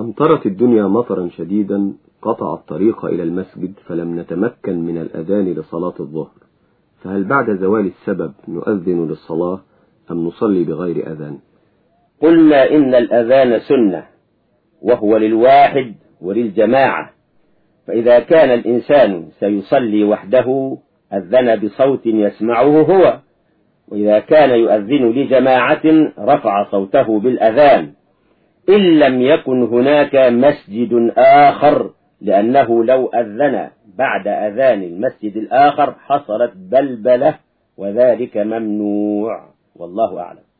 أمطرت الدنيا مطرا شديدا قطع الطريق إلى المسجد فلم نتمكن من الأذان لصلاة الظهر. فهل بعد زوال السبب نؤذن للصلاة أم نصلي بغير أذان؟ قلنا إن الأذان سنة وهو للواحد وللجماعة. فإذا كان الإنسان سيصلي وحده أذن بصوت يسمعه هو. وإذا كان يؤذن لجماعة رفع صوته بالأذان. إن لم يكن هناك مسجد آخر لأنه لو أذن بعد أذان المسجد الآخر حصلت بلبلة وذلك ممنوع. والله أعلم.